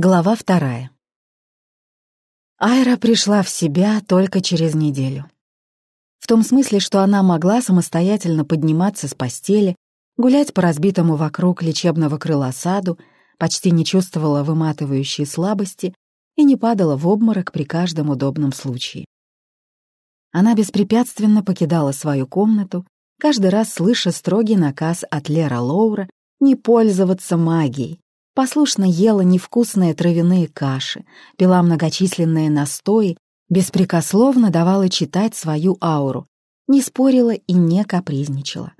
Глава вторая. Айра пришла в себя только через неделю. В том смысле, что она могла самостоятельно подниматься с постели, гулять по разбитому вокруг лечебного крыла саду, почти не чувствовала выматывающей слабости и не падала в обморок при каждом удобном случае. Она беспрепятственно покидала свою комнату, каждый раз слыша строгий наказ от Лера Лоура не пользоваться магией, послушно ела невкусные травяные каши, пила многочисленные настои, беспрекословно давала читать свою ауру, не спорила и не капризничала.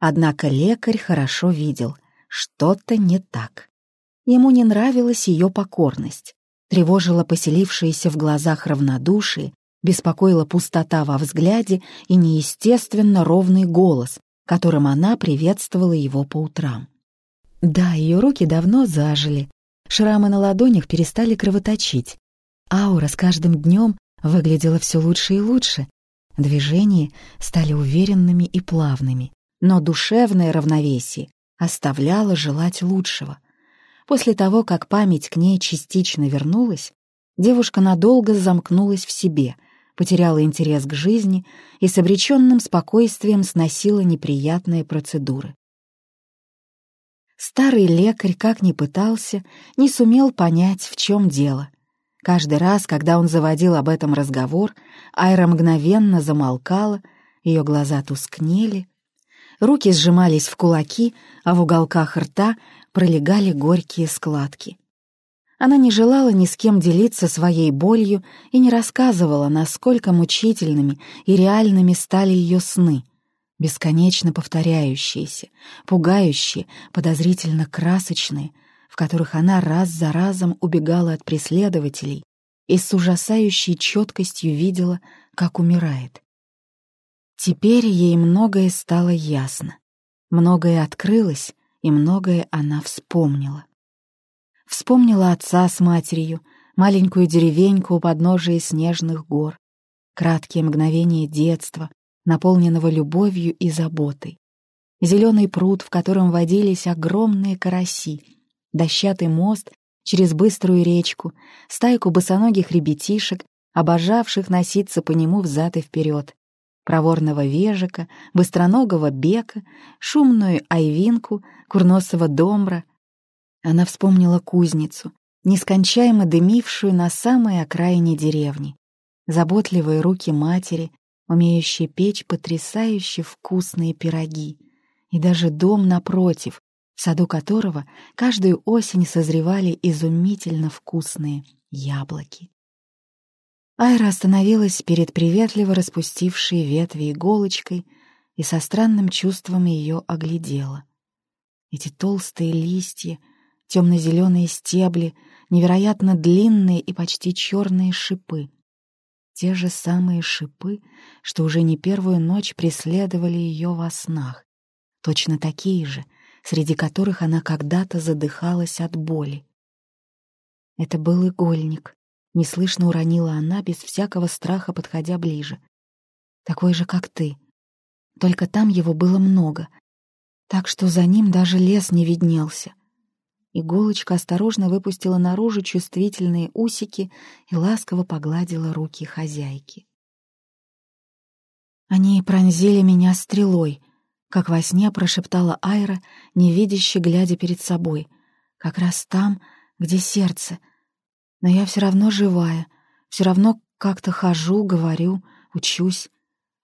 Однако лекарь хорошо видел, что-то не так. Ему не нравилась ее покорность, тревожила поселившиеся в глазах равнодушие, беспокоила пустота во взгляде и неестественно ровный голос, которым она приветствовала его по утрам. Да, ее руки давно зажили, шрамы на ладонях перестали кровоточить. Аура с каждым днем выглядела все лучше и лучше. Движения стали уверенными и плавными, но душевное равновесие оставляло желать лучшего. После того, как память к ней частично вернулась, девушка надолго замкнулась в себе, потеряла интерес к жизни и с обреченным спокойствием сносила неприятные процедуры. Старый лекарь, как ни пытался, не сумел понять, в чем дело. Каждый раз, когда он заводил об этом разговор, Айра мгновенно замолкала, ее глаза тускнели, руки сжимались в кулаки, а в уголках рта пролегали горькие складки. Она не желала ни с кем делиться своей болью и не рассказывала, насколько мучительными и реальными стали ее сны — бесконечно повторяющиеся, пугающие, подозрительно красочные, в которых она раз за разом убегала от преследователей и с ужасающей четкостью видела, как умирает. Теперь ей многое стало ясно, многое открылось, и многое она вспомнила. Вспомнила отца с матерью, маленькую деревеньку у подножия снежных гор, краткие мгновения детства, наполненного любовью и заботой. Зеленый пруд, в котором водились огромные караси, дощатый мост через быструю речку, стайку босоногих ребятишек, обожавших носиться по нему взад и вперед, проворного вежика, быстроногого бека, шумную айвинку, курносого домбра. Она вспомнила кузницу, нескончаемо дымившую на самой окраине деревни, заботливые руки матери, умеющий печь потрясающе вкусные пироги, и даже дом напротив, в саду которого каждую осень созревали изумительно вкусные яблоки. Айра остановилась перед приветливо распустившей ветви иголочкой и со странным чувством ее оглядела. Эти толстые листья, темно-зеленые стебли, невероятно длинные и почти черные шипы — те же самые шипы, что уже не первую ночь преследовали ее во снах, точно такие же, среди которых она когда-то задыхалась от боли. Это был игольник, неслышно уронила она без всякого страха, подходя ближе. Такой же, как ты. Только там его было много, так что за ним даже лес не виднелся. Иголочка осторожно выпустила наружу чувствительные усики и ласково погладила руки хозяйки. «Они пронзили меня стрелой», — как во сне прошептала Айра, невидяще глядя перед собой, как раз там, где сердце. Но я все равно живая, все равно как-то хожу, говорю, учусь.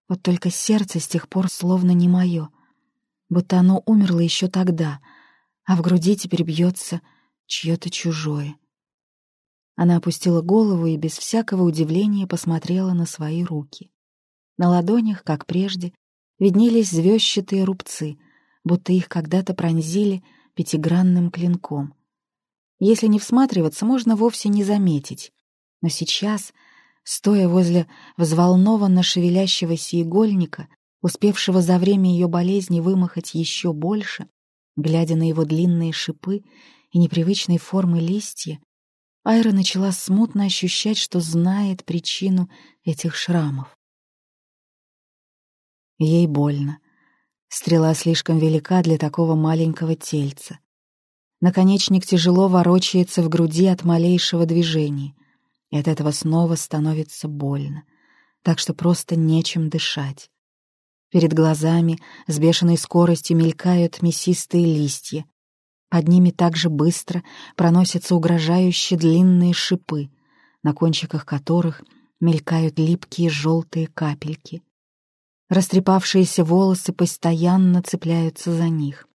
Вот только сердце с тех пор словно не мое, будто оно умерло еще тогда — а в груди теперь бьется чье-то чужое. Она опустила голову и без всякого удивления посмотрела на свои руки. На ладонях, как прежде, виднелись звездчатые рубцы, будто их когда-то пронзили пятигранным клинком. Если не всматриваться, можно вовсе не заметить. Но сейчас, стоя возле взволнованно шевелящегося игольника, успевшего за время ее болезни вымахать еще больше, Глядя на его длинные шипы и непривычной формы листья, Айра начала смутно ощущать, что знает причину этих шрамов. Ей больно. Стрела слишком велика для такого маленького тельца. Наконечник тяжело ворочается в груди от малейшего движения, и от этого снова становится больно, так что просто нечем дышать. Перед глазами с бешеной скоростью мелькают мясистые листья. Под ними также быстро проносятся угрожающие длинные шипы, на кончиках которых мелькают липкие желтые капельки. Растрепавшиеся волосы постоянно цепляются за них.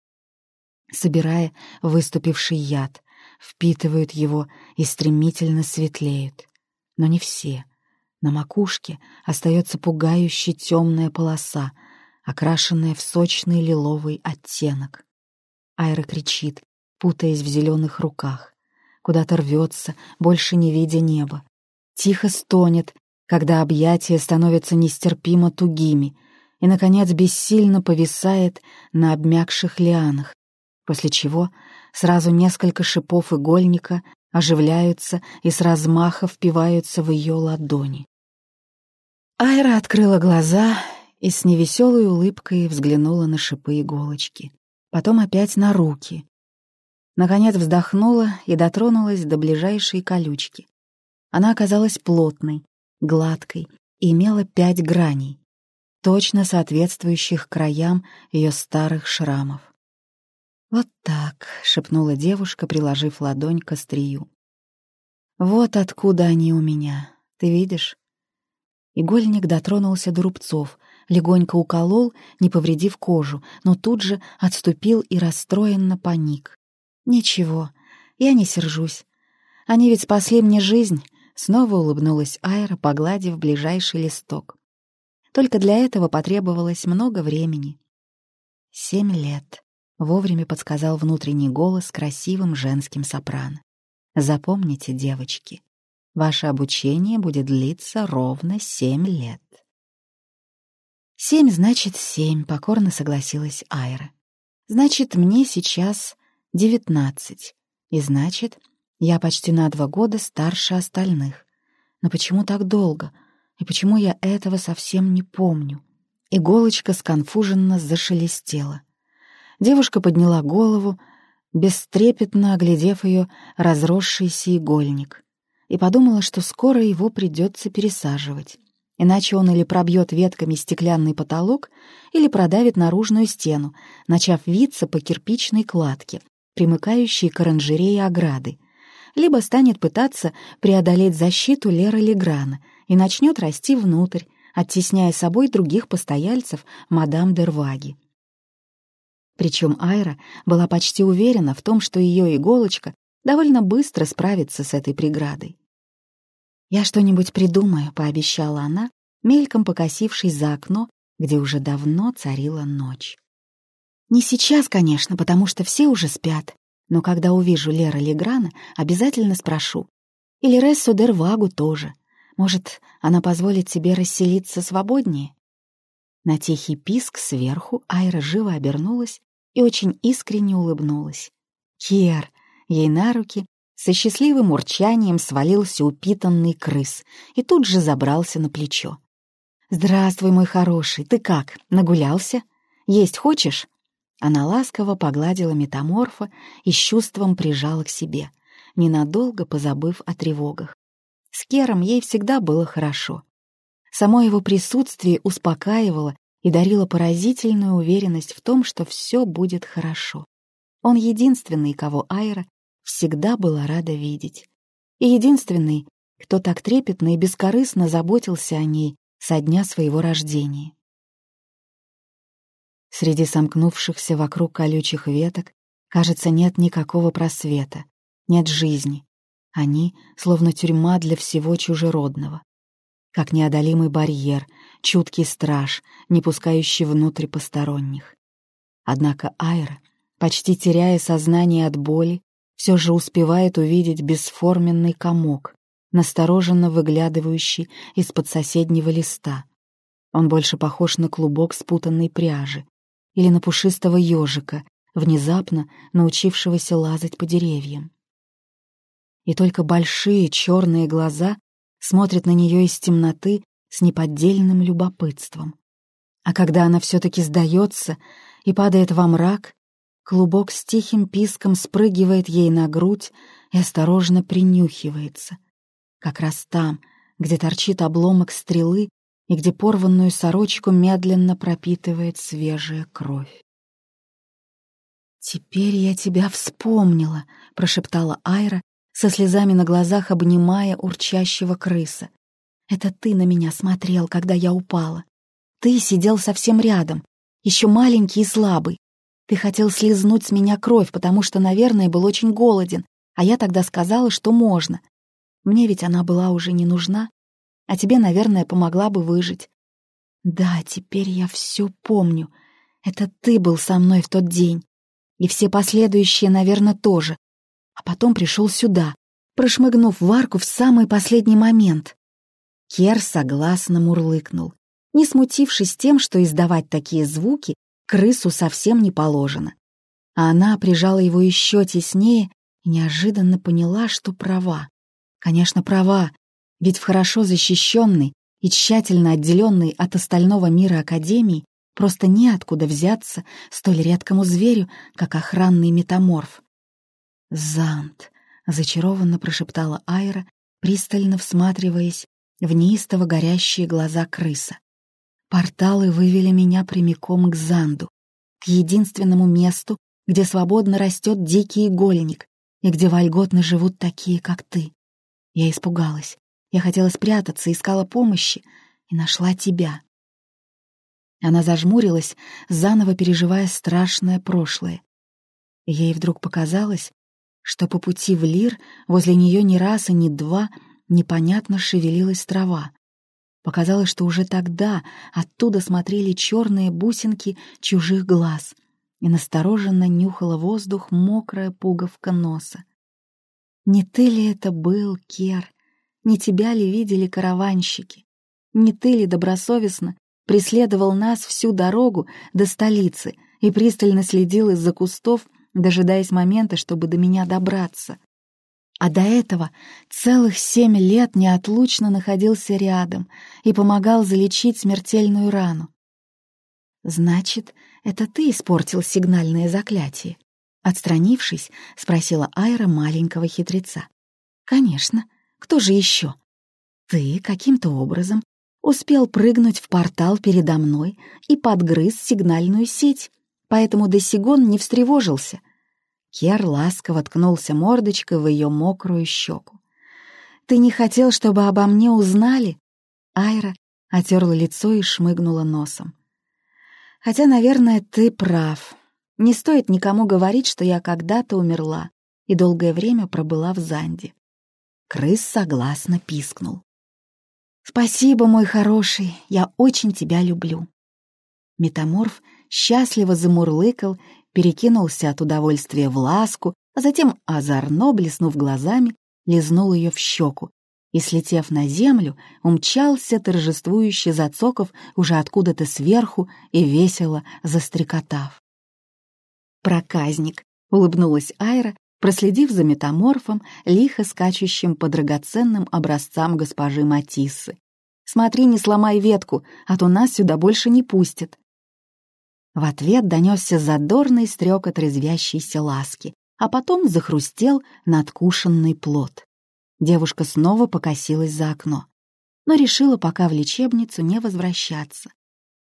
Собирая выступивший яд, впитывают его и стремительно светлеют. Но не все. На макушке остается пугающая темная полоса — окрашенная в сочный лиловый оттенок. Айра кричит, путаясь в зеленых руках. Куда-то рвется, больше не видя неба. Тихо стонет, когда объятия становятся нестерпимо тугими, и, наконец, бессильно повисает на обмякших лианах, после чего сразу несколько шипов игольника оживляются и с размаха впиваются в ее ладони. Айра открыла глаза и с невеселой улыбкой взглянула на шипы иголочки, потом опять на руки. Наконец вздохнула и дотронулась до ближайшей колючки. Она оказалась плотной, гладкой и имела пять граней, точно соответствующих краям ее старых шрамов. «Вот так», — шепнула девушка, приложив ладонь к острию. «Вот откуда они у меня, ты видишь?» Игольник дотронулся до рубцов, легонько уколол, не повредив кожу, но тут же отступил и расстроенно паник. «Ничего, я не сержусь. Они ведь спасли мне жизнь», — снова улыбнулась Айра, погладив ближайший листок. Только для этого потребовалось много времени. «Семь лет», — вовремя подсказал внутренний голос красивым женским сопрано. «Запомните, девочки, ваше обучение будет длиться ровно семь лет». «Семь значит семь», — покорно согласилась Айра. «Значит, мне сейчас девятнадцать. И значит, я почти на два года старше остальных. Но почему так долго? И почему я этого совсем не помню?» Иголочка сконфуженно зашелестела. Девушка подняла голову, бестрепетно оглядев ее разросшийся игольник, и подумала, что скоро его придется пересаживать иначе он или пробьет ветками стеклянный потолок, или продавит наружную стену, начав виться по кирпичной кладке, примыкающей к оранжерее ограды, либо станет пытаться преодолеть защиту Леры Леграна и начнет расти внутрь, оттесняя собой других постояльцев мадам Дерваги. Причем Айра была почти уверена в том, что ее иголочка довольно быстро справится с этой преградой. «Я что-нибудь придумаю», — пообещала она, мельком покосившись за окно, где уже давно царила ночь. «Не сейчас, конечно, потому что все уже спят, но когда увижу Лера Леграна, обязательно спрошу. Или Рессу Дервагу тоже. Может, она позволит себе расселиться свободнее?» На тихий писк сверху Айра живо обернулась и очень искренне улыбнулась. «Кер!» Ей на руки со счастливым урчанием свалился упитанный крыс и тут же забрался на плечо. «Здравствуй, мой хороший, ты как, нагулялся? Есть хочешь?» Она ласково погладила метаморфа и с чувством прижала к себе, ненадолго позабыв о тревогах. С Кером ей всегда было хорошо. Само его присутствие успокаивало и дарило поразительную уверенность в том, что все будет хорошо. Он единственный, кого Айра всегда была рада видеть. И единственный, кто так трепетно и бескорыстно заботился о ней со дня своего рождения. Среди сомкнувшихся вокруг колючих веток, кажется, нет никакого просвета, нет жизни. Они словно тюрьма для всего чужеродного. Как неодолимый барьер, чуткий страж, не пускающий внутрь посторонних. Однако Айра, почти теряя сознание от боли, все же успевает увидеть бесформенный комок, настороженно выглядывающий из-под соседнего листа. Он больше похож на клубок спутанной пряжи или на пушистого ежика, внезапно научившегося лазать по деревьям. И только большие черные глаза смотрят на нее из темноты с неподдельным любопытством. А когда она все-таки сдается и падает во мрак, Клубок с тихим писком спрыгивает ей на грудь и осторожно принюхивается. Как раз там, где торчит обломок стрелы и где порванную сорочку медленно пропитывает свежая кровь. «Теперь я тебя вспомнила», — прошептала Айра, со слезами на глазах обнимая урчащего крыса. «Это ты на меня смотрел, когда я упала. Ты сидел совсем рядом, еще маленький и слабый. Ты хотел слезнуть с меня кровь, потому что, наверное, был очень голоден, а я тогда сказала, что можно. Мне ведь она была уже не нужна, а тебе, наверное, помогла бы выжить. Да, теперь я все помню. Это ты был со мной в тот день. И все последующие, наверное, тоже. А потом пришел сюда, прошмыгнув в арку в самый последний момент. Кер согласно мурлыкнул, не смутившись тем, что издавать такие звуки крысу совсем не положено. А она прижала его еще теснее и неожиданно поняла, что права. Конечно, права, ведь в хорошо защищенной и тщательно отделенной от остального мира Академии просто неоткуда взяться столь редкому зверю, как охранный метаморф. «Зант», — зачарованно прошептала Айра, пристально всматриваясь в неистово горящие глаза крыса. Порталы вывели меня прямиком к Занду, к единственному месту, где свободно растет дикий игольник и где вольготно живут такие, как ты. Я испугалась. Я хотела спрятаться, искала помощи и нашла тебя. Она зажмурилась, заново переживая страшное прошлое. ей вдруг показалось, что по пути в Лир возле нее ни раз и ни два непонятно шевелилась трава. Показалось, что уже тогда оттуда смотрели черные бусинки чужих глаз, и настороженно нюхала воздух мокрая пуговка носа. Не ты ли это был, Кер? Не тебя ли видели караванщики? Не ты ли добросовестно преследовал нас всю дорогу до столицы и пристально следил из-за кустов, дожидаясь момента, чтобы до меня добраться? А до этого целых семь лет неотлучно находился рядом и помогал залечить смертельную рану. «Значит, это ты испортил сигнальное заклятие?» Отстранившись, спросила Айра маленького хитреца. «Конечно. Кто же еще?» «Ты каким-то образом успел прыгнуть в портал передо мной и подгрыз сигнальную сеть, поэтому Досигон не встревожился, Кер ласково ткнулся мордочкой в ее мокрую щеку. «Ты не хотел, чтобы обо мне узнали?» Айра отерла лицо и шмыгнула носом. «Хотя, наверное, ты прав. Не стоит никому говорить, что я когда-то умерла и долгое время пробыла в Занде». Крыс согласно пискнул. «Спасибо, мой хороший, я очень тебя люблю». Метаморф счастливо замурлыкал перекинулся от удовольствия в ласку, а затем, озорно блеснув глазами, лизнул ее в щеку и, слетев на землю, умчался, торжествующе зацоков уже откуда-то сверху и весело застрекотав. «Проказник!» — улыбнулась Айра, проследив за метаморфом, лихо скачущим по драгоценным образцам госпожи Матиссы. «Смотри, не сломай ветку, а то нас сюда больше не пустят». В ответ донесся задорный стрекот резвящейся ласки, а потом захрустел надкушенный плод. Девушка снова покосилась за окно, но решила пока в лечебницу не возвращаться.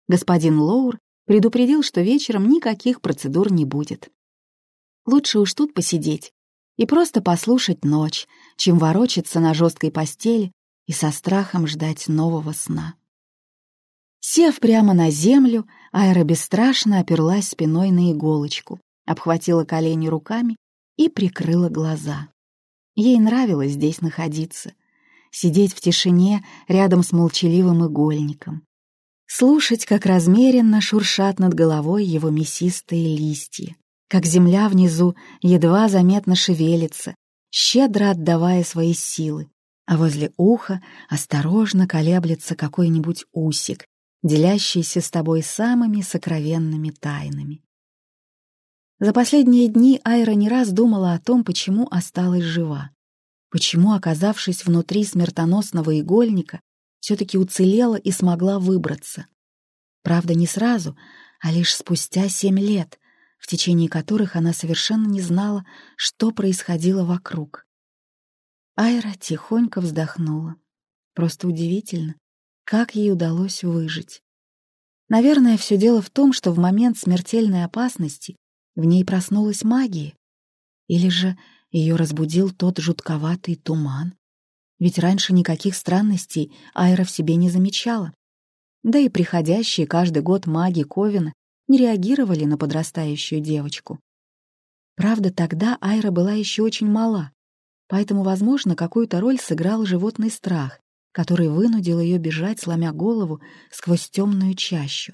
Господин Лоур предупредил, что вечером никаких процедур не будет. Лучше уж тут посидеть и просто послушать ночь, чем ворочаться на жесткой постели и со страхом ждать нового сна. Сев прямо на землю, Айра бесстрашно оперлась спиной на иголочку, обхватила колени руками и прикрыла глаза. Ей нравилось здесь находиться, сидеть в тишине рядом с молчаливым игольником, слушать, как размеренно шуршат над головой его мясистые листья, как земля внизу едва заметно шевелится, щедро отдавая свои силы, а возле уха осторожно колеблется какой-нибудь усик, делящийся с тобой самыми сокровенными тайнами. За последние дни Айра не раз думала о том, почему осталась жива, почему, оказавшись внутри смертоносного игольника, все-таки уцелела и смогла выбраться. Правда, не сразу, а лишь спустя семь лет, в течение которых она совершенно не знала, что происходило вокруг. Айра тихонько вздохнула. Просто удивительно, как ей удалось выжить. Наверное, все дело в том, что в момент смертельной опасности в ней проснулась магия. Или же ее разбудил тот жутковатый туман. Ведь раньше никаких странностей Айра в себе не замечала. Да и приходящие каждый год маги Ковина не реагировали на подрастающую девочку. Правда, тогда Айра была еще очень мала, поэтому, возможно, какую-то роль сыграл животный страх, который вынудил ее бежать, сломя голову, сквозь темную чащу.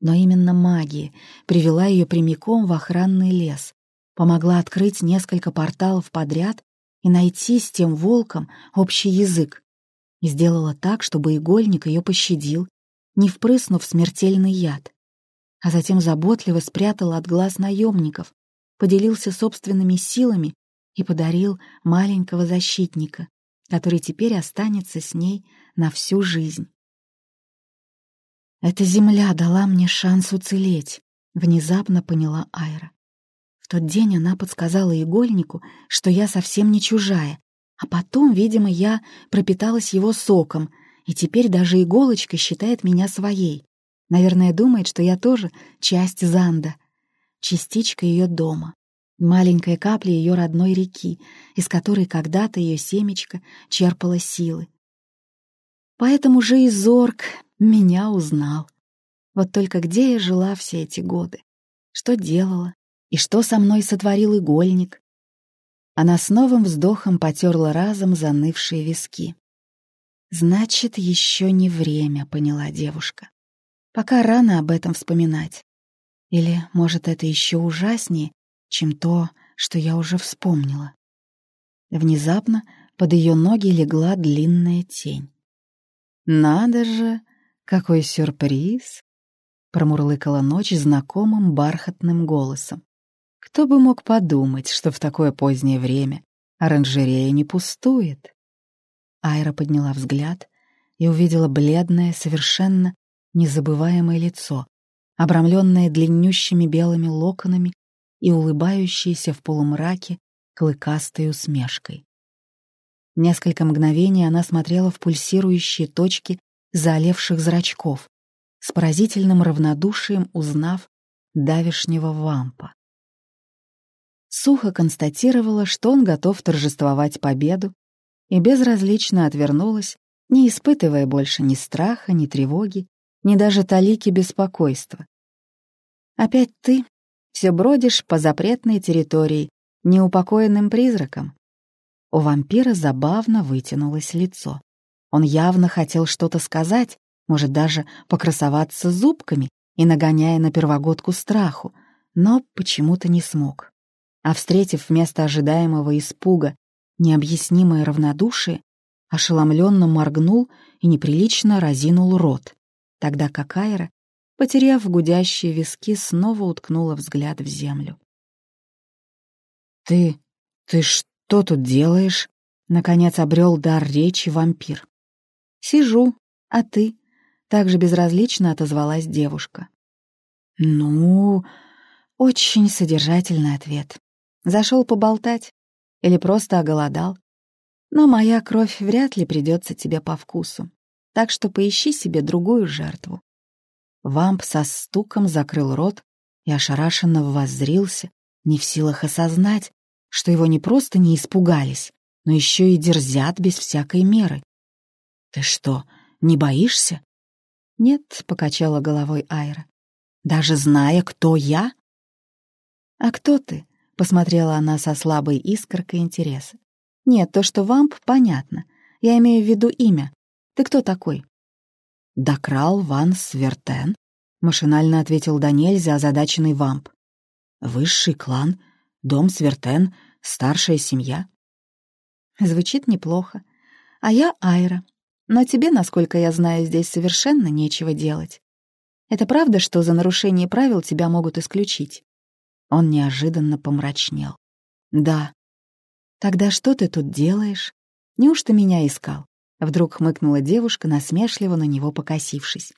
Но именно магия привела ее прямиком в охранный лес, помогла открыть несколько порталов подряд и найти с тем волком общий язык, и сделала так, чтобы игольник ее пощадил, не впрыснув смертельный яд. А затем заботливо спрятал от глаз наемников, поделился собственными силами и подарил маленького защитника, который теперь останется с ней на всю жизнь. «Эта земля дала мне шанс уцелеть», — внезапно поняла Айра. В тот день она подсказала игольнику, что я совсем не чужая, а потом, видимо, я пропиталась его соком, и теперь даже иголочка считает меня своей. Наверное, думает, что я тоже часть Занда, частичка ее дома, маленькая капля ее родной реки, из которой когда-то ее семечко черпало силы. Поэтому же и Зорг меня узнал. Вот только где я жила все эти годы? Что делала? И что со мной сотворил игольник? Она с новым вздохом потерла разом занывшие виски. «Значит, еще не время», — поняла девушка. Пока рано об этом вспоминать. Или, может, это еще ужаснее, чем то, что я уже вспомнила. Внезапно под ее ноги легла длинная тень. «Надо же, какой сюрприз!» — промурлыкала ночь знакомым бархатным голосом. «Кто бы мог подумать, что в такое позднее время оранжерея не пустует?» Айра подняла взгляд и увидела бледное, совершенно незабываемое лицо, обрамленное длиннющими белыми локонами и улыбающееся в полумраке клыкастой усмешкой. Несколько мгновений она смотрела в пульсирующие точки заолевших зрачков, с поразительным равнодушием узнав давишнего вампа. Сухо констатировала, что он готов торжествовать победу, и безразлично отвернулась, не испытывая больше ни страха, ни тревоги, ни даже талики беспокойства. Опять ты все бродишь по запретной территории, неупокоенным призраком. У вампира забавно вытянулось лицо. Он явно хотел что-то сказать, может даже покрасоваться зубками и нагоняя на первогодку страху, но почему-то не смог. А встретив вместо ожидаемого испуга необъяснимое равнодушие, ошеломленно моргнул и неприлично разинул рот тогда как Айра, потеряв гудящие виски, снова уткнула взгляд в землю. «Ты... ты что тут делаешь?» — наконец обрел дар речи вампир. «Сижу, а ты?» — также безразлично отозвалась девушка. «Ну...» — очень содержательный ответ. Зашел поболтать или просто оголодал. Но моя кровь вряд ли придется тебе по вкусу так что поищи себе другую жертву». Вамп со стуком закрыл рот и ошарашенно воззрился, не в силах осознать, что его не просто не испугались, но еще и дерзят без всякой меры. «Ты что, не боишься?» «Нет», — покачала головой Айра. «Даже зная, кто я?» «А кто ты?» — посмотрела она со слабой искоркой интереса. «Нет, то, что вамп, понятно. Я имею в виду имя. Ты кто такой?» «Докрал Ван Свертен», — машинально ответил Даниэль, озадаченный вамп. «Высший клан, дом Свертен, старшая семья». Звучит неплохо. А я Айра. Но тебе, насколько я знаю, здесь совершенно нечего делать. Это правда, что за нарушение правил тебя могут исключить?» Он неожиданно помрачнел. «Да». «Тогда что ты тут делаешь? Неужто меня искал?» Вдруг хмыкнула девушка, насмешливо на него покосившись.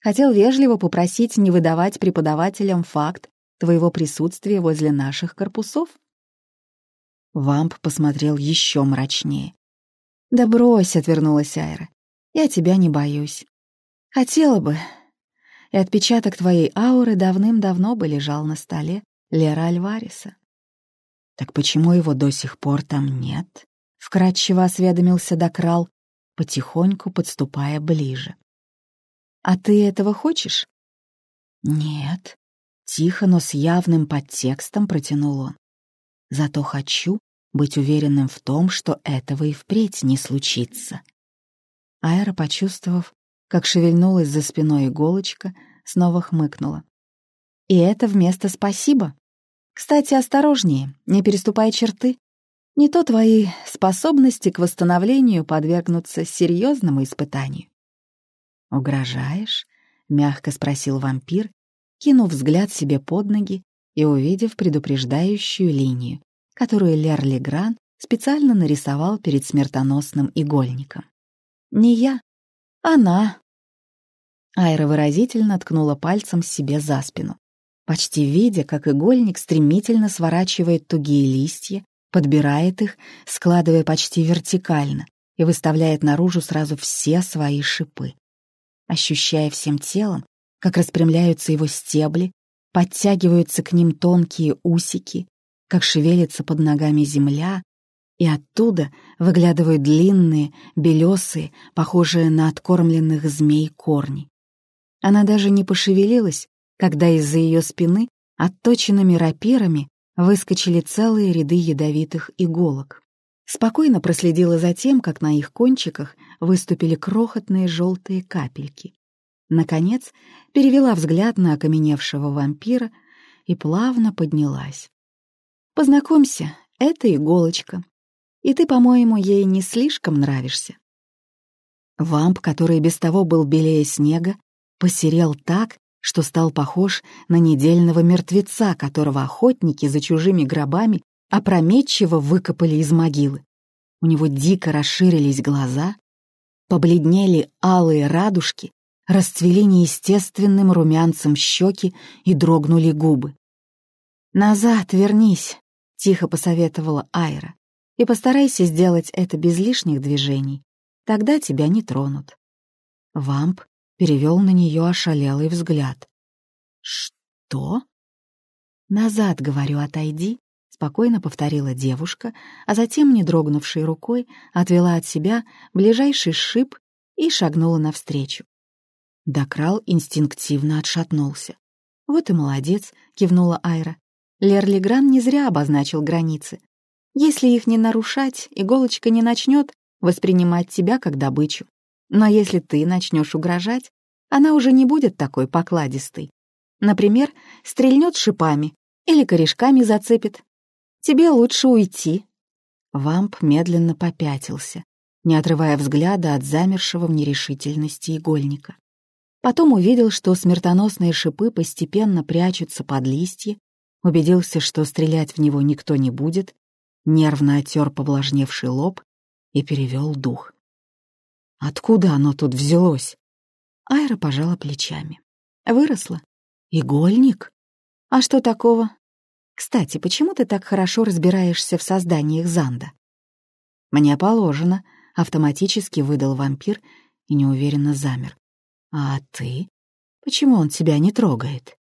Хотел вежливо попросить не выдавать преподавателям факт, твоего присутствия возле наших корпусов?» Вамп посмотрел еще мрачнее. «Да брось», — отвернулась Айра. «Я тебя не боюсь. Хотела бы. И отпечаток твоей ауры давным-давно бы лежал на столе Лера Альвареса». «Так почему его до сих пор там нет?» — вкратчиво осведомился Докрал, потихоньку подступая ближе. «А ты этого хочешь?» «Нет», — тихо, но с явным подтекстом протянул он. «Зато хочу быть уверенным в том, что этого и впредь не случится». Айра, почувствовав, как шевельнулась за спиной иголочка, снова хмыкнула. «И это вместо «спасибо». Кстати, осторожнее, не переступай черты. Не то твои способности к восстановлению подвергнутся серьезному испытанию. «Угрожаешь?» — мягко спросил вампир, кинув взгляд себе под ноги и увидев предупреждающую линию, которую Лер Легран специально нарисовал перед смертоносным игольником. «Не я, она». Айра выразительно ткнула пальцем себе за спину, почти видя, как игольник стремительно сворачивает тугие листья, подбирает их, складывая почти вертикально и выставляет наружу сразу все свои шипы. Ощущая всем телом, как распрямляются его стебли, подтягиваются к ним тонкие усики, как шевелится под ногами земля, и оттуда выглядывают длинные, белесые, похожие на откормленных змей корни. Она даже не пошевелилась, когда из-за ее спины отточенными рапирами выскочили целые ряды ядовитых иголок. Спокойно проследила за тем, как на их кончиках выступили крохотные желтые капельки. Наконец, перевела взгляд на окаменевшего вампира и плавно поднялась. «Познакомься, это иголочка. И ты, по-моему, ей не слишком нравишься». Вамп, который без того был белее снега, посерел так, что стал похож на недельного мертвеца, которого охотники за чужими гробами опрометчиво выкопали из могилы. У него дико расширились глаза, побледнели алые радужки, расцвели неестественным румянцем щеки и дрогнули губы. «Назад вернись», — тихо посоветовала Айра, «и постарайся сделать это без лишних движений, тогда тебя не тронут». Вамп перевел на нее ошалелый взгляд. «Что?» «Назад, говорю, отойди», — спокойно повторила девушка, а затем, не дрогнувшей рукой, отвела от себя ближайший шип и шагнула навстречу. Докрал инстинктивно отшатнулся. «Вот и молодец», — кивнула Айра. Лерли Гран не зря обозначил границы. Если их не нарушать, иголочка не начнет воспринимать тебя как добычу. Но если ты начнешь угрожать, она уже не будет такой покладистой. Например, стрельнет шипами или корешками зацепит. Тебе лучше уйти. Вамп медленно попятился, не отрывая взгляда от замершего в нерешительности игольника. Потом увидел, что смертоносные шипы постепенно прячутся под листья, убедился, что стрелять в него никто не будет, нервно оттер повлажневший лоб и перевел дух. Откуда оно тут взялось? Айра пожала плечами. Выросла. Игольник? А что такого? Кстати, почему ты так хорошо разбираешься в созданиях Занда? Мне положено, автоматически выдал вампир и неуверенно замер. А ты? Почему он тебя не трогает?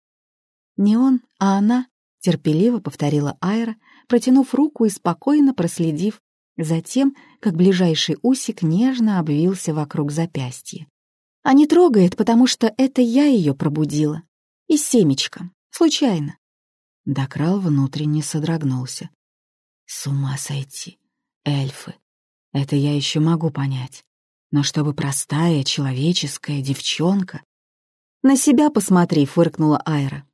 Не он, а она, терпеливо повторила Айра, протянув руку и спокойно проследив Затем, как ближайший усик нежно обвился вокруг запястья. А не трогает, потому что это я ее пробудила. И семечко. Случайно. Докрал внутренне содрогнулся. С ума сойти. Эльфы. Это я еще могу понять. Но чтобы простая, человеческая девчонка... «На себя посмотри», — фыркнула Айра.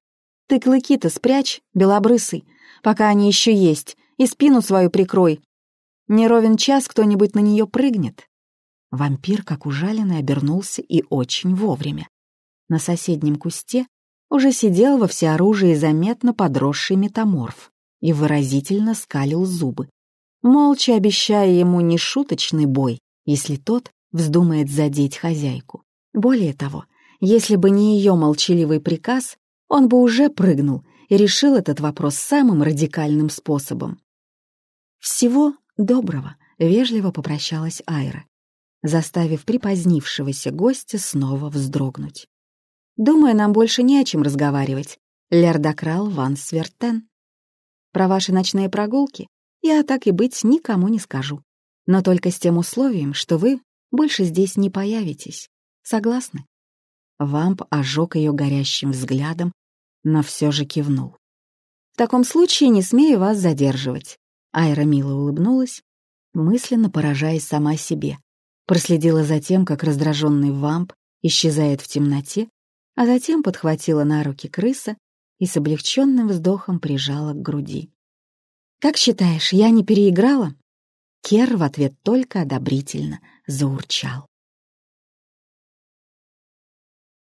«Ты клыки-то спрячь, белобрысый, пока они еще есть, и спину свою прикрой, не ровен час кто-нибудь на нее прыгнет. Вампир, как ужаленный, обернулся и очень вовремя. На соседнем кусте уже сидел во всеоружии заметно подросший метаморф и выразительно скалил зубы, молча обещая ему нешуточный бой, если тот вздумает задеть хозяйку. Более того, если бы не ее молчаливый приказ, он бы уже прыгнул и решил этот вопрос самым радикальным способом. «Всего доброго», — вежливо попрощалась Айра, заставив припозднившегося гостя снова вздрогнуть. «Думаю, нам больше не о чем разговаривать. Лердокрал Ван Свертен. Про ваши ночные прогулки я, так и быть, никому не скажу. Но только с тем условием, что вы больше здесь не появитесь. Согласны?» Вамп ожег ее горящим взглядом, но все же кивнул. «В таком случае не смею вас задерживать». Айра мило улыбнулась, мысленно поражаясь сама себе. Проследила за тем, как раздраженный вамп исчезает в темноте, а затем подхватила на руки крыса и с облегченным вздохом прижала к груди. «Как считаешь, я не переиграла?» Кер в ответ только одобрительно заурчал.